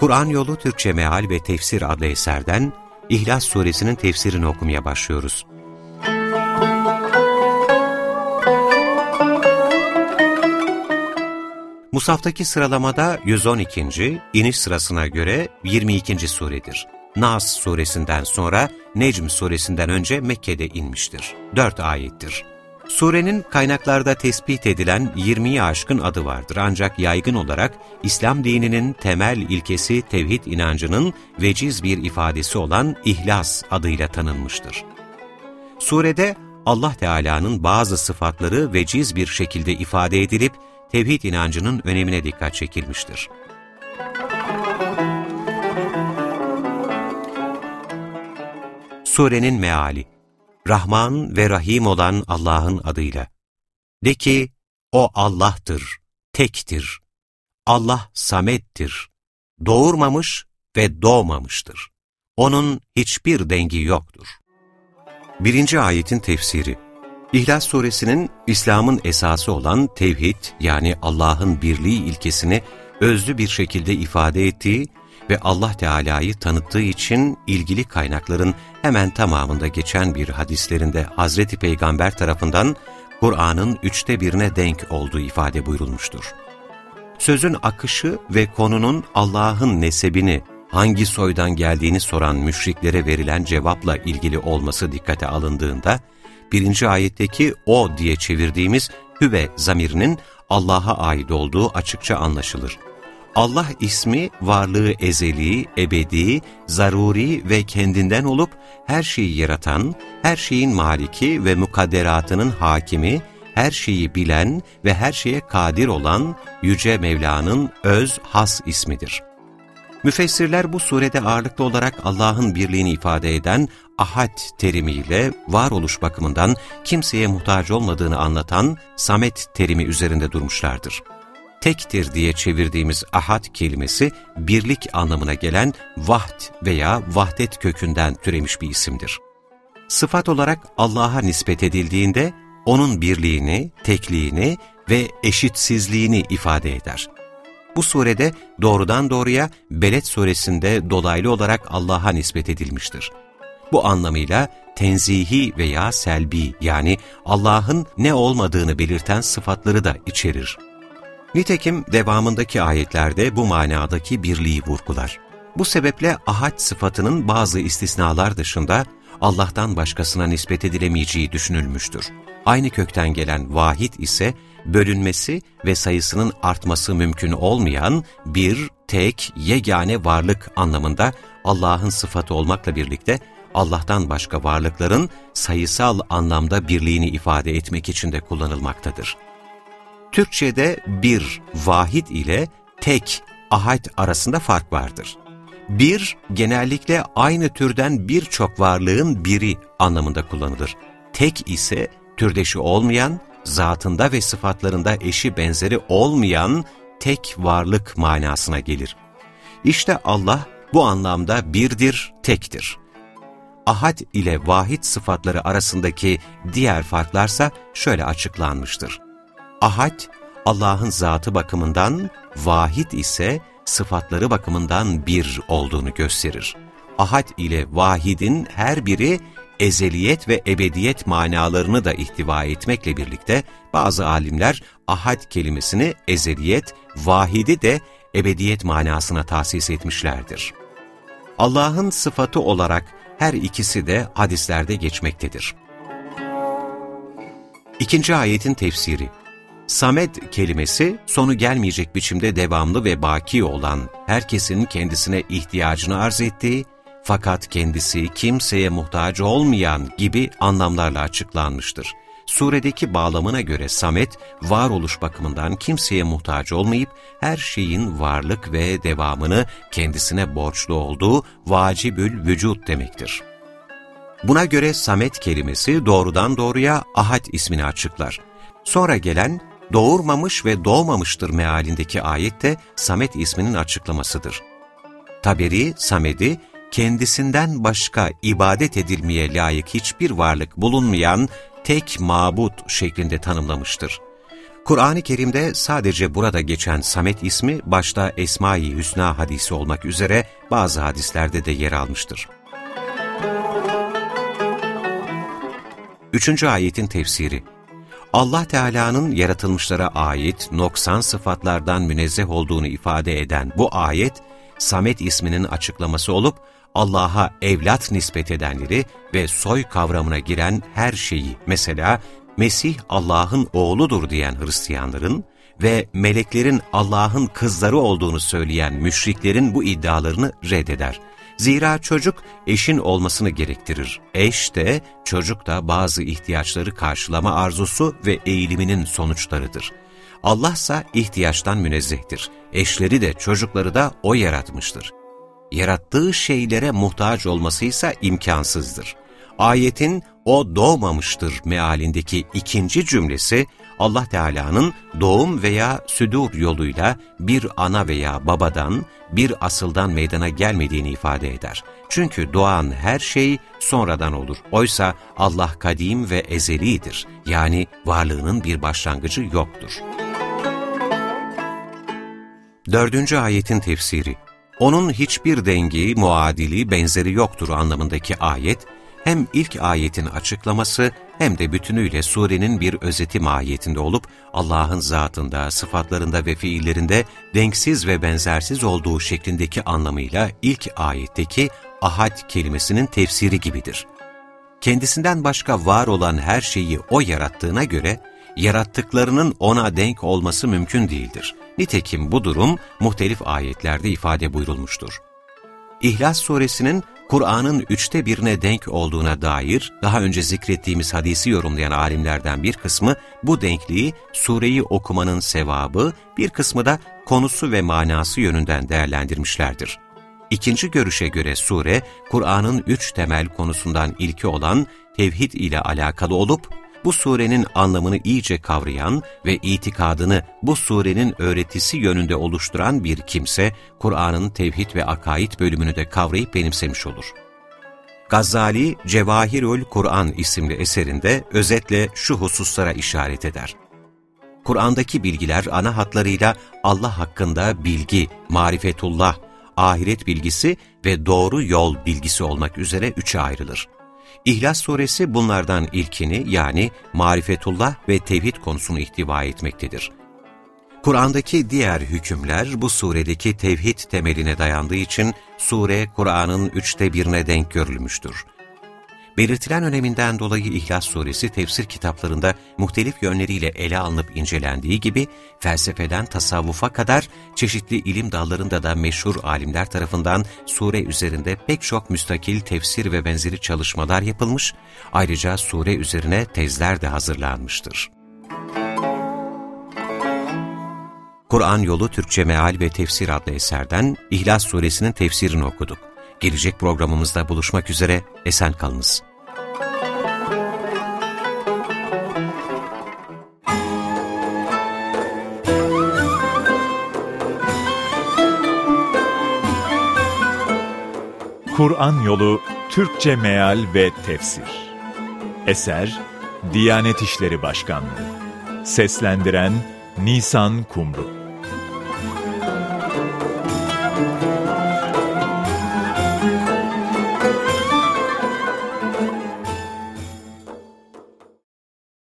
Kur'an Yolu Türkçe Meal ve Tefsir adlı eserden İhlas Suresinin tefsirini okumaya başlıyoruz. Musaftaki sıralamada 112. iniş sırasına göre 22. suredir. Nas suresinden sonra Necm suresinden önce Mekke'de inmiştir. 4 ayettir. Surenin kaynaklarda tespit edilen 20'yi aşkın adı vardır ancak yaygın olarak İslam dininin temel ilkesi tevhid inancının veciz bir ifadesi olan İhlas adıyla tanınmıştır. Surede Allah Teala'nın bazı sıfatları veciz bir şekilde ifade edilip tevhid inancının önemine dikkat çekilmiştir. Surenin meali Rahman ve Rahim olan Allah'ın adıyla. De ki, O Allah'tır, tektir. Allah samettir. Doğurmamış ve doğmamıştır. Onun hiçbir dengi yoktur. Birinci ayetin tefsiri İhlas suresinin İslam'ın esası olan tevhid yani Allah'ın birliği ilkesini özlü bir şekilde ifade ettiği ve Allah Teala'yı tanıttığı için ilgili kaynakların hemen tamamında geçen bir hadislerinde Hazreti Peygamber tarafından Kur'an'ın üçte birine denk olduğu ifade buyurulmuştur. Sözün akışı ve konunun Allah'ın nesebini, hangi soydan geldiğini soran müşriklere verilen cevapla ilgili olması dikkate alındığında, birinci ayetteki o diye çevirdiğimiz hüve zamirinin Allah'a ait olduğu açıkça anlaşılır. Allah ismi varlığı ezeli, ebedi, zaruri ve kendinden olup her şeyi yaratan, her şeyin maliki ve mukadderatının hakimi, her şeyi bilen ve her şeye kadir olan Yüce Mevla'nın öz has ismidir. Müfessirler bu surede ağırlıklı olarak Allah'ın birliğini ifade eden ahad terimiyle varoluş bakımından kimseye muhtaç olmadığını anlatan samet terimi üzerinde durmuşlardır tektir diye çevirdiğimiz ahad kelimesi birlik anlamına gelen vahd veya vahdet kökünden türemiş bir isimdir. Sıfat olarak Allah'a nispet edildiğinde onun birliğini, tekliğini ve eşitsizliğini ifade eder. Bu surede doğrudan doğruya Beled suresinde dolaylı olarak Allah'a nispet edilmiştir. Bu anlamıyla tenzihi veya selbi yani Allah'ın ne olmadığını belirten sıfatları da içerir. Nitekim devamındaki ayetlerde bu manadaki birliği vurgular. Bu sebeple ahad sıfatının bazı istisnalar dışında Allah'tan başkasına nispet edilemeyeceği düşünülmüştür. Aynı kökten gelen vahid ise bölünmesi ve sayısının artması mümkün olmayan bir, tek, yegane varlık anlamında Allah'ın sıfatı olmakla birlikte Allah'tan başka varlıkların sayısal anlamda birliğini ifade etmek için de kullanılmaktadır. Türkçe'de bir, vahid ile tek, ahad arasında fark vardır. Bir, genellikle aynı türden birçok varlığın biri anlamında kullanılır. Tek ise türdeşi olmayan, zatında ve sıfatlarında eşi benzeri olmayan tek varlık manasına gelir. İşte Allah bu anlamda birdir, tektir. Ahad ile vahid sıfatları arasındaki diğer farklarsa şöyle açıklanmıştır. Ahad, Allah'ın zatı bakımından, vahid ise sıfatları bakımından bir olduğunu gösterir. Ahad ile vahidin her biri ezeliyet ve ebediyet manalarını da ihtiva etmekle birlikte bazı alimler ahad kelimesini ezeliyet, vahidi de ebediyet manasına tahsis etmişlerdir. Allah'ın sıfatı olarak her ikisi de hadislerde geçmektedir. İkinci ayetin tefsiri Samet kelimesi sonu gelmeyecek biçimde devamlı ve baki olan, herkesin kendisine ihtiyacını arz ettiği, fakat kendisi kimseye muhtaç olmayan gibi anlamlarla açıklanmıştır. Suredeki bağlamına göre Samet, varoluş bakımından kimseye muhtaç olmayıp, her şeyin varlık ve devamını kendisine borçlu olduğu vacibül vücut demektir. Buna göre Samet kelimesi doğrudan doğruya Ahad ismini açıklar. Sonra gelen doğurmamış ve doğmamıştır mealindeki ayette Samet isminin açıklamasıdır. Taberi, Samed'i kendisinden başka ibadet edilmeye layık hiçbir varlık bulunmayan tek mabut şeklinde tanımlamıştır. Kur'an-ı Kerim'de sadece burada geçen Samet ismi başta Esma-i Hüsna hadisi olmak üzere bazı hadislerde de yer almıştır. Üçüncü ayetin tefsiri Allah Teala'nın yaratılmışlara ait noksan sıfatlardan münezzeh olduğunu ifade eden bu ayet, Samet isminin açıklaması olup, Allah'a evlat nispet edenleri ve soy kavramına giren her şeyi, mesela Mesih Allah'ın oğludur diyen Hristiyanların ve meleklerin Allah'ın kızları olduğunu söyleyen müşriklerin bu iddialarını reddeder. Zira çocuk eşin olmasını gerektirir. Eş de, çocuk da bazı ihtiyaçları karşılama arzusu ve eğiliminin sonuçlarıdır. Allah ise ihtiyaçtan münezzehtir. Eşleri de çocukları da O yaratmıştır. Yarattığı şeylere muhtaç olması ise imkansızdır. Ayetin o doğmamıştır mealindeki ikinci cümlesi Allah Teala'nın doğum veya südur yoluyla bir ana veya babadan, bir asıldan meydana gelmediğini ifade eder. Çünkü doğan her şey sonradan olur. Oysa Allah kadim ve ezelidir. Yani varlığının bir başlangıcı yoktur. Dördüncü ayetin tefsiri Onun hiçbir dengi, muadili, benzeri yoktur anlamındaki ayet, hem ilk ayetin açıklaması hem de bütünüyle surenin bir özeti mahiyetinde olup Allah'ın zatında, sıfatlarında ve fiillerinde denksiz ve benzersiz olduğu şeklindeki anlamıyla ilk ayetteki ahad kelimesinin tefsiri gibidir. Kendisinden başka var olan her şeyi O yarattığına göre, yarattıklarının O'na denk olması mümkün değildir. Nitekim bu durum muhtelif ayetlerde ifade buyurulmuştur. İhlas suresinin Kur'an'ın üçte birine denk olduğuna dair daha önce zikrettiğimiz hadisi yorumlayan alimlerden bir kısmı bu denkliği sureyi okumanın sevabı, bir kısmı da konusu ve manası yönünden değerlendirmişlerdir. İkinci görüşe göre sure, Kur'an'ın üç temel konusundan ilki olan tevhid ile alakalı olup, bu surenin anlamını iyice kavrayan ve itikadını bu surenin öğretisi yönünde oluşturan bir kimse, Kur'an'ın tevhid ve akaid bölümünü de kavrayıp benimsemiş olur. Gazali, Cevahirül Kur'an isimli eserinde özetle şu hususlara işaret eder. Kur'an'daki bilgiler ana hatlarıyla Allah hakkında bilgi, marifetullah, ahiret bilgisi ve doğru yol bilgisi olmak üzere üçe ayrılır. İhlas suresi bunlardan ilkini yani marifetullah ve tevhid konusunu ihtiva etmektedir. Kur'an'daki diğer hükümler bu suredeki tevhid temeline dayandığı için sure Kur'an'ın üçte birine denk görülmüştür. Belirtilen öneminden dolayı İhlas Suresi tefsir kitaplarında muhtelif yönleriyle ele alınıp incelendiği gibi, felsefeden tasavvufa kadar çeşitli ilim dallarında da meşhur alimler tarafından sure üzerinde pek çok müstakil tefsir ve benzeri çalışmalar yapılmış, ayrıca sure üzerine tezler de hazırlanmıştır. Kur'an Yolu Türkçe Meal ve Tefsir adlı eserden İhlas Suresinin tefsirini okuduk. Gelecek programımızda buluşmak üzere, esen kalınız. Kur'an Yolu Türkçe Meal ve Tefsir. Eser Diyanet İşleri Başkanlığı. Seslendiren Nisan Kumru